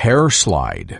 Hair slide.